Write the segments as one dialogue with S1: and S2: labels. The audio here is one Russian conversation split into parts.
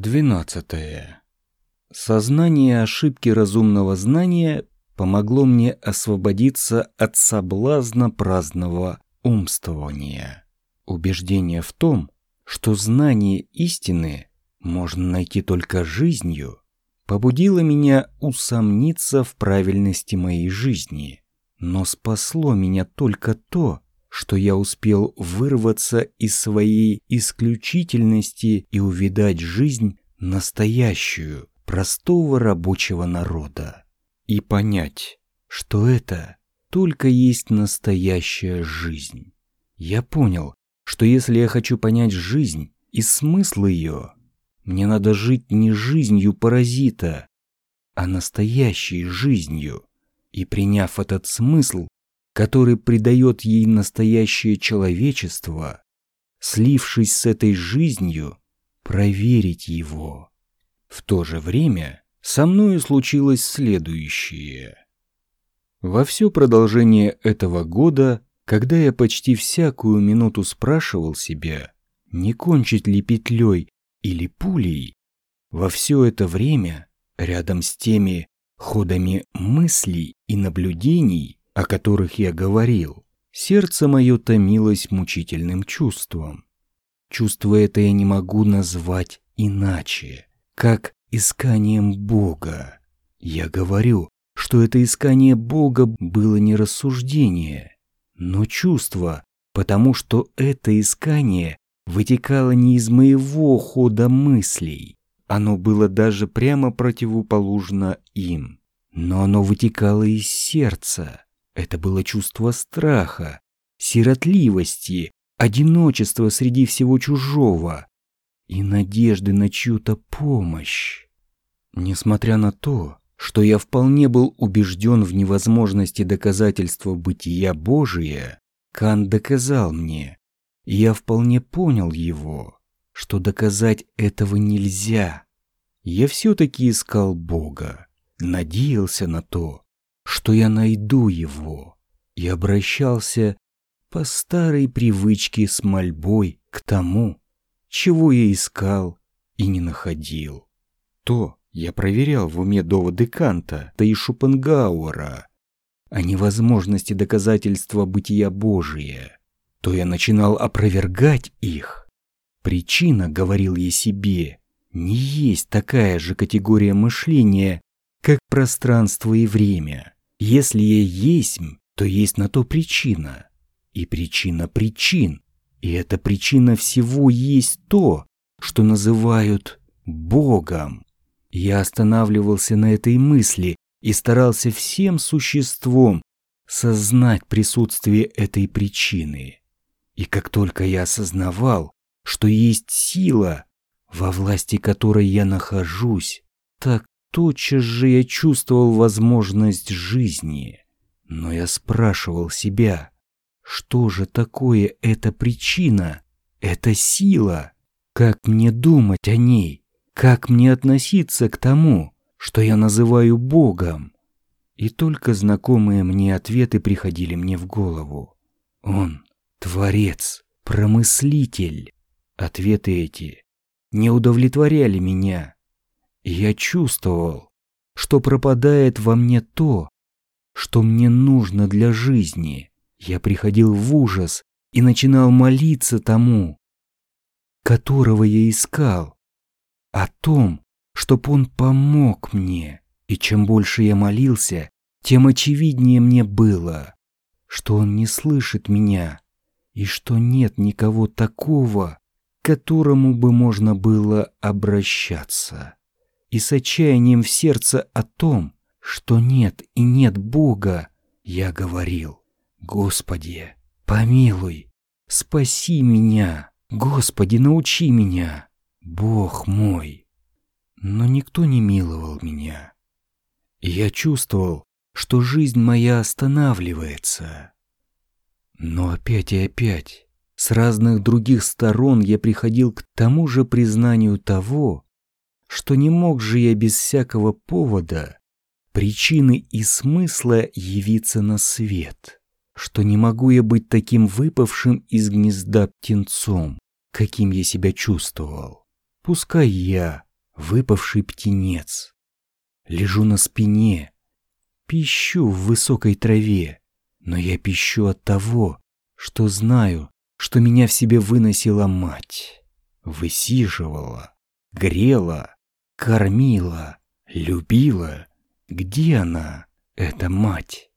S1: Двенадцатое. Сознание ошибки разумного знания помогло мне освободиться от соблазна праздного умствования. Убеждение в том, что знание истины можно найти только жизнью, побудило меня усомниться в правильности моей жизни. Но спасло меня только то, что я успел вырваться из своей исключительности и увидать жизнь настоящую, простого рабочего народа. И понять, что это только есть настоящая жизнь. Я понял, что если я хочу понять жизнь и смысл ее, мне надо жить не жизнью паразита, а настоящей жизнью. И приняв этот смысл, который придает ей настоящее человечество, слившись с этой жизнью, проверить его. В то же время со мною случилось следующее. Во все продолжение этого года, когда я почти всякую минуту спрашивал себя, не кончить ли петлей или пулей, во все это время, рядом с теми ходами мыслей и наблюдений, о которых я говорил, сердце мое томилось мучительным чувством. Чувство это я не могу назвать иначе, как исканием Бога. Я говорю, что это искание Бога было не рассуждение, но чувство, потому что это искание вытекало не из моего хода мыслей. Оно было даже прямо противоположно им. Но оно вытекало из сердца. Это было чувство страха, сиротливости, одиночества среди всего чужого и надежды на чью-то помощь. Несмотря на то, что я вполне был убежден в невозможности доказательства бытия Божия, Кан доказал мне, я вполне понял его, что доказать этого нельзя. Я все-таки искал Бога, надеялся на то, что я найду его, и обращался по старой привычке с мольбой к тому, чего я искал и не находил. То я проверял в уме доводы Канта, да и Шопенгауэра о невозможности доказательства бытия Божия то я начинал опровергать их. Причина, говорил я себе, не есть такая же категория мышления, как пространство и время. Если я есть, то есть на то причина. И причина причин. И эта причина всего есть то, что называют Богом. Я останавливался на этой мысли и старался всем существом сознать присутствие этой причины. И как только я осознавал, что есть сила, во власти которой я нахожусь, так тотчас же я чувствовал возможность жизни. Но я спрашивал себя, что же такое эта причина, эта сила? Как мне думать о ней? Как мне относиться к тому, что я называю Богом? И только знакомые мне ответы приходили мне в голову. Он Творец, промыслитель. Ответы эти не удовлетворяли меня. Я чувствовал, что пропадает во мне то, что мне нужно для жизни. Я приходил в ужас и начинал молиться тому, которого я искал, о том, чтоб он помог мне. И чем больше я молился, тем очевиднее мне было, что он не слышит меня, и что нет никого такого, к которому бы можно было обращаться. И с отчаянием в сердце о том, что нет и нет Бога, я говорил, «Господи, помилуй, спаси меня, Господи, научи меня, Бог мой». Но никто не миловал меня. Я чувствовал, что жизнь моя останавливается. Но опять и опять, с разных других сторон я приходил к тому же признанию того, что не мог же я без всякого повода, причины и смысла явиться на свет, что не могу я быть таким выпавшим из гнезда птенцом, каким я себя чувствовал. Пускай я, выпавший птенец. Лежу на спине, пищу в высокой траве, но я пищу от того, что знаю, что меня в себе выносила мать, высиживала, грела, кормила, любила. Где она, эта мать?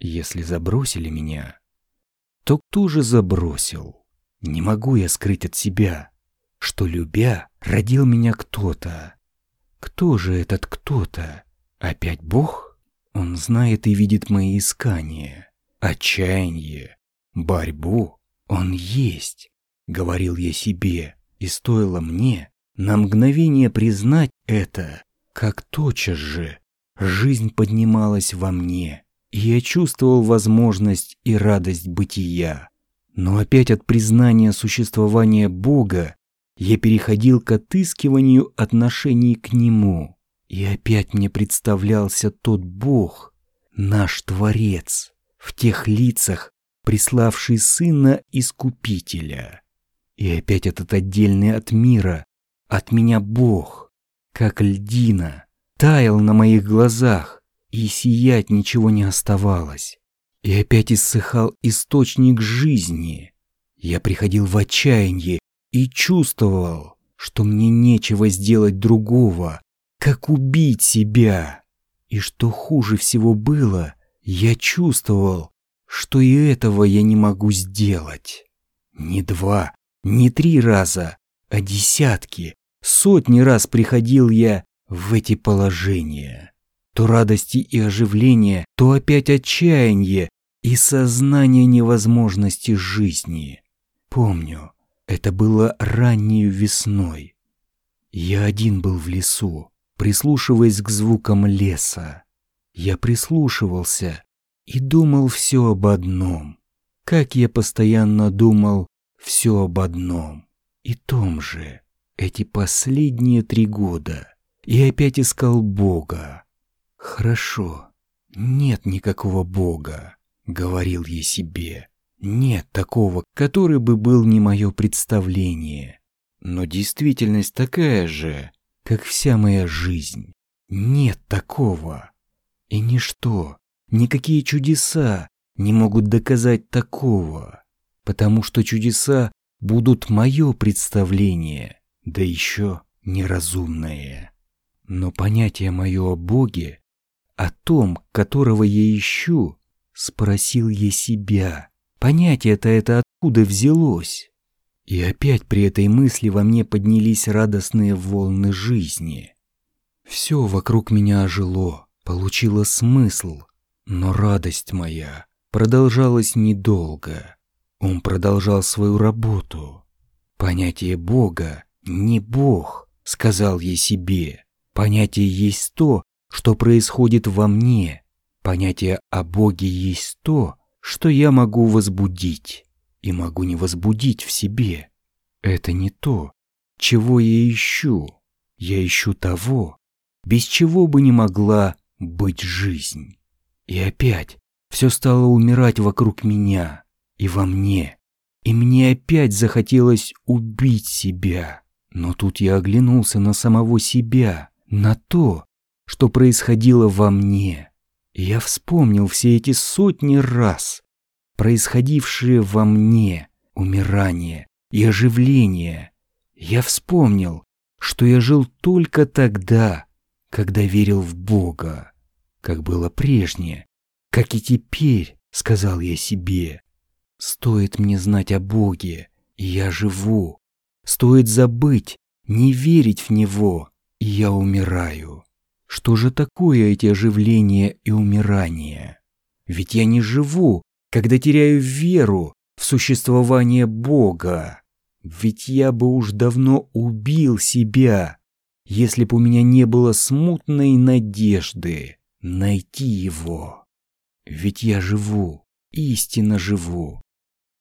S1: Если забросили меня, то кто же забросил? Не могу я скрыть от себя, что, любя, родил меня кто-то. Кто же этот кто-то? Опять Бог? Он знает и видит мои искания, отчаяние, борьбу. Он есть, говорил я себе, и стоило мне на мгновение признать это, как тотчас же жизнь поднималась во мне, и я чувствовал возможность и радость бытия. Но опять от признания существования Бога я переходил к отыскиванию отношений к Нему. И опять мне представлялся тот Бог, наш Творец, в тех лицах, приславший Сына Искупителя. И опять этот отдельный от мира, от меня Бог, как льдина, таял на моих глазах, и сиять ничего не оставалось. И опять иссыхал источник жизни. Я приходил в отчаяние и чувствовал, что мне нечего сделать другого, как убить себя. И что хуже всего было, я чувствовал, что и этого я не могу сделать. Не два, не три раза, а десятки, сотни раз приходил я в эти положения. То радости и оживление, то опять отчаяние и сознание невозможности жизни. Помню, это было ранней весной. Я один был в лесу, прислушиваясь к звукам леса. Я прислушивался и думал все об одном. Как я постоянно думал все об одном и том же эти последние три года. И опять искал Бога. Хорошо, нет никакого Бога, говорил я себе. Нет такого, который бы был не мое представление. Но действительность такая же, как вся моя жизнь. Нет такого. И ничто, никакие чудеса не могут доказать такого, потому что чудеса будут мое представление, да еще неразумное. Но понятие мое о Боге, о том, которого я ищу, спросил я себя, Понятие-то это откуда взялось? И опять при этой мысли во мне поднялись радостные волны жизни. Все вокруг меня ожило, получило смысл, но радость моя продолжалась недолго. Он продолжал свою работу. Понятие Бога не Бог, сказал я себе. Понятие есть то, что происходит во мне. Понятие о Боге есть то, что я могу возбудить и могу не возбудить в себе. Это не то, чего я ищу. Я ищу того, без чего бы не могла быть жизнь. И опять все стало умирать вокруг меня и во мне. И мне опять захотелось убить себя. Но тут я оглянулся на самого себя, на то, что происходило во мне. Я вспомнил все эти сотни раз, происходившие во мне умирание и оживление. Я вспомнил, что я жил только тогда, когда верил в Бога, как было прежнее, как и теперь, сказал я себе. Стоит мне знать о Боге, и я живу. Стоит забыть, не верить в Него, и я умираю. Что же такое эти оживления и умирания? Ведь я не живу, когда теряю веру в существование Бога. Ведь я бы уж давно убил себя, если бы у меня не было смутной надежды найти его. Ведь я живу, истинно живу,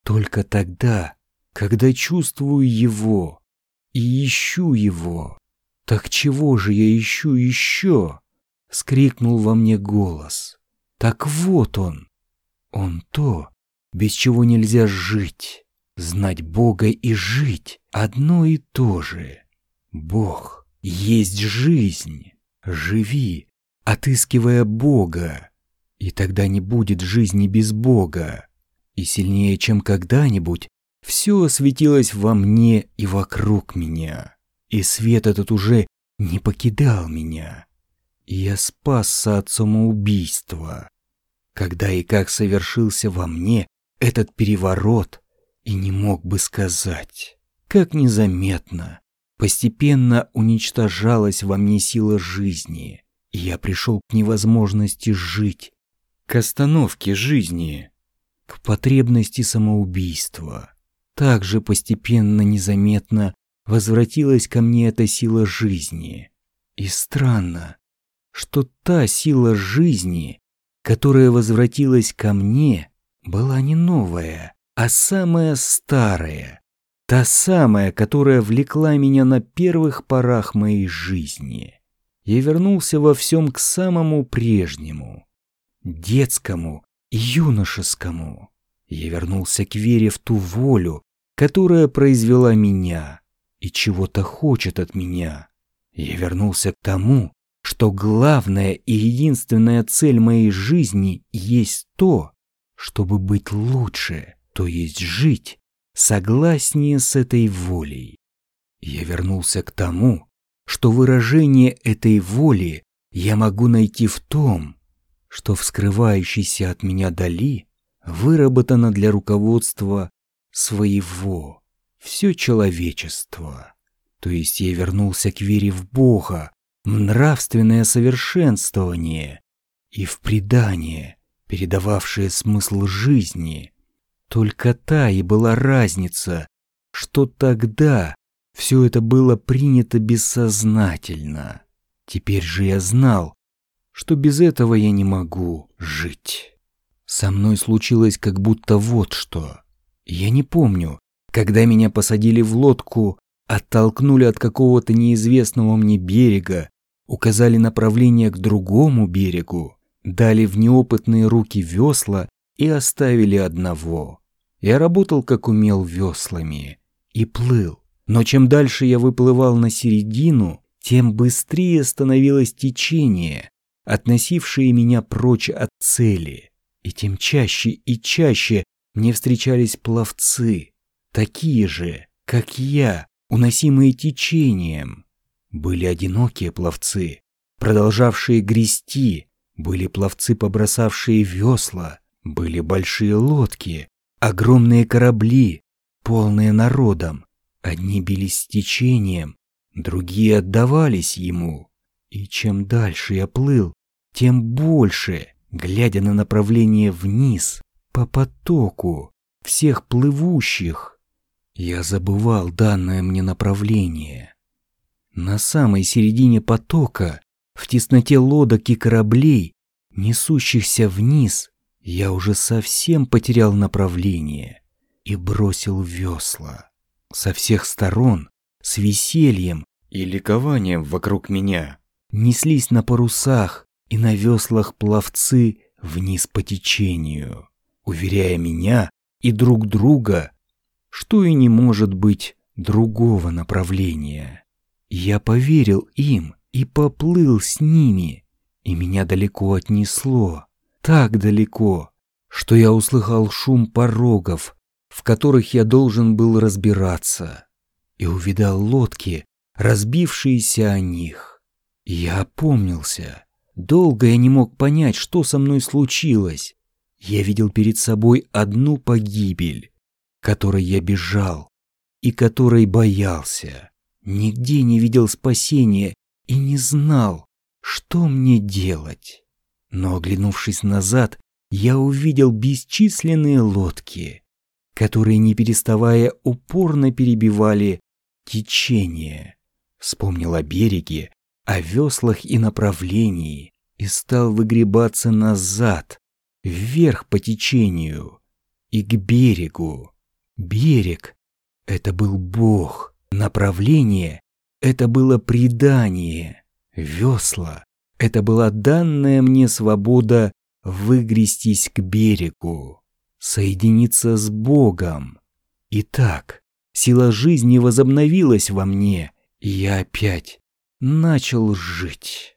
S1: только тогда, когда чувствую его и ищу его. «Так чего же я ищу еще?» — скрикнул во мне голос. «Так вот он!» Он то, без чего нельзя жить. Знать Бога и жить — одно и то же. Бог есть жизнь. Живи, отыскивая Бога, и тогда не будет жизни без Бога. И сильнее, чем когда-нибудь, все осветилось во мне и вокруг меня, и свет этот уже не покидал меня. Я спасся от самоубийства. Когда и как совершился во мне этот переворот, и не мог бы сказать, как незаметно, постепенно уничтожалась во мне сила жизни, и я пришел к невозможности жить, к остановке жизни, к потребности самоубийства. Также постепенно, незаметно возвратилась ко мне эта сила жизни. И странно, что та сила жизни, которая возвратилась ко мне, была не новая, а самая старая, та самая, которая влекла меня на первых порах моей жизни. Я вернулся во всем к самому прежнему, детскому и юношескому. Я вернулся к вере в ту волю, которая произвела меня и чего-то хочет от меня. Я вернулся к тому, что главная и единственная цель моей жизни есть то, чтобы быть лучше, то есть жить согласнее с этой волей. Я вернулся к тому, что выражение этой воли я могу найти в том, что в скрывающейся от меня дали выработано для руководства своего все человечество. То есть я вернулся к вере в Бога, в нравственное совершенствование и в предание, передававшее смысл жизни. Только та и была разница, что тогда все это было принято бессознательно. Теперь же я знал, что без этого я не могу жить. Со мной случилось как будто вот что. Я не помню, когда меня посадили в лодку, оттолкнули от какого-то неизвестного мне берега, указали направление к другому берегу, дали в неопытные руки весла и оставили одного. Я работал, как умел, веслами и плыл. Но чем дальше я выплывал на середину, тем быстрее становилось течение, относившее меня прочь от цели. И тем чаще и чаще мне встречались пловцы, такие же, как я, уносимые течением. Были одинокие пловцы, продолжавшие грести, были пловцы, побросавшие весла, были большие лодки, огромные корабли, полные народом. Одни бились с течением, другие отдавались ему. И чем дальше я плыл, тем больше, глядя на направление вниз, по потоку всех плывущих, я забывал данное мне направление. На самой середине потока, в тесноте лодок и кораблей, несущихся вниз, я уже совсем потерял направление и бросил весла. Со всех сторон, с весельем и ликованием вокруг меня, неслись на парусах и на веслах пловцы вниз по течению уверяя меня и друг друга, что и не может быть другого направления. Я поверил им и поплыл с ними, и меня далеко отнесло, так далеко, что я услыхал шум порогов, в которых я должен был разбираться, и увидал лодки, разбившиеся о них. Я опомнился. Долго я не мог понять, что со мной случилось, я видел перед собой одну погибель, которой я бежал и которой боялся. Нигде не видел спасения и не знал, что мне делать. Но, оглянувшись назад, я увидел бесчисленные лодки, которые, не переставая, упорно перебивали течение. Вспомнил о береге, о веслах и направлении и стал выгребаться назад, вверх по течению и к берегу. Берег — это был Бог, направление — это было предание, весла — это была данная мне свобода выгрестись к берегу, соединиться с Богом. Итак, сила жизни возобновилась во мне, и я опять начал жить.